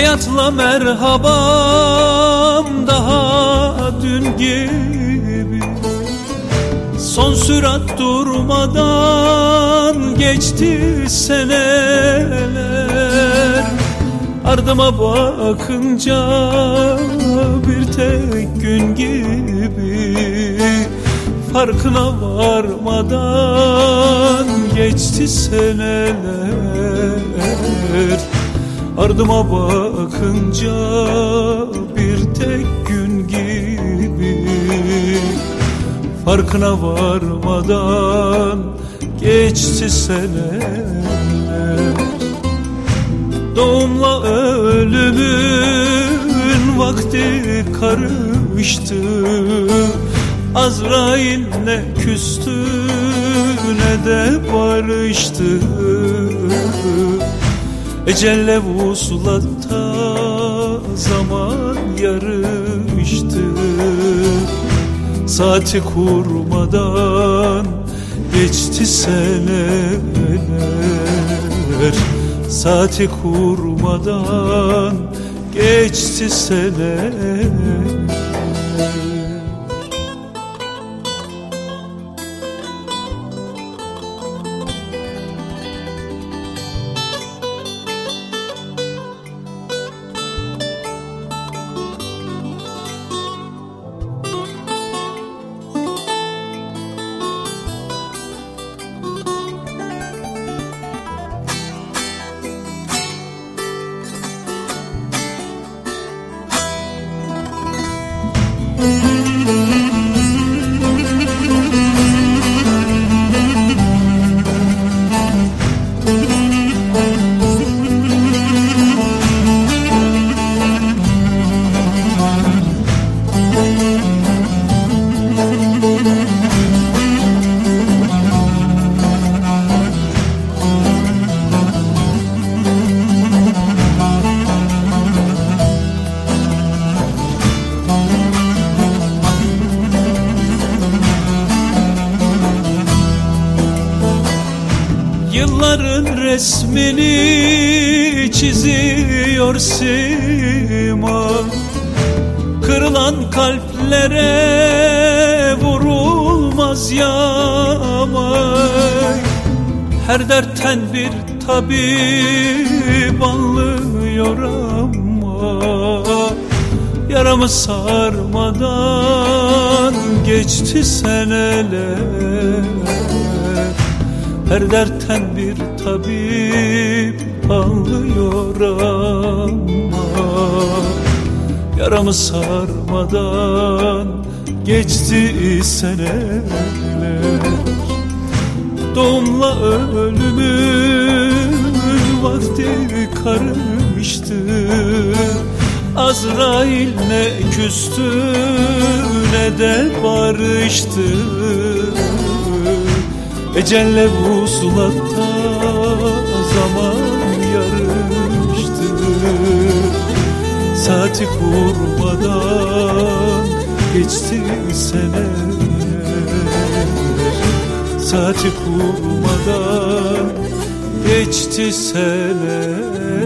Hayatla merhabam daha dün gibi. Son sürat durmadan geçti seneler. Ardıma bakınca bir tek gün gibi. Farkına varmadan geçti seneler Ardıma bakınca bir tek gün gibi. Farkına varmadan geçti seneler. Doğumla ölümün vakti karıştı. Azrail ne küstü ne de barıştı Ecelle vuslatta zaman yarıştı. Saati kurmadan geçti seneler. Saati kurmadan geçti seneler Resmini çiziyor sima. Kırılan kalplere vurulmaz yamay Her dertten bir tabip anlıyor ama Yaramı sarmadan geçti seneler her dertten bir tabip anlıyor ama Yaramı sarmadan geçti seneler. Doğumla ölümün vakti karıştı. Azrail ne küstü ne de barıştı Ecelle vusulatta zaman yarıştı Saati kurmadan geçti seneler. Saati kurmadan geçti seneler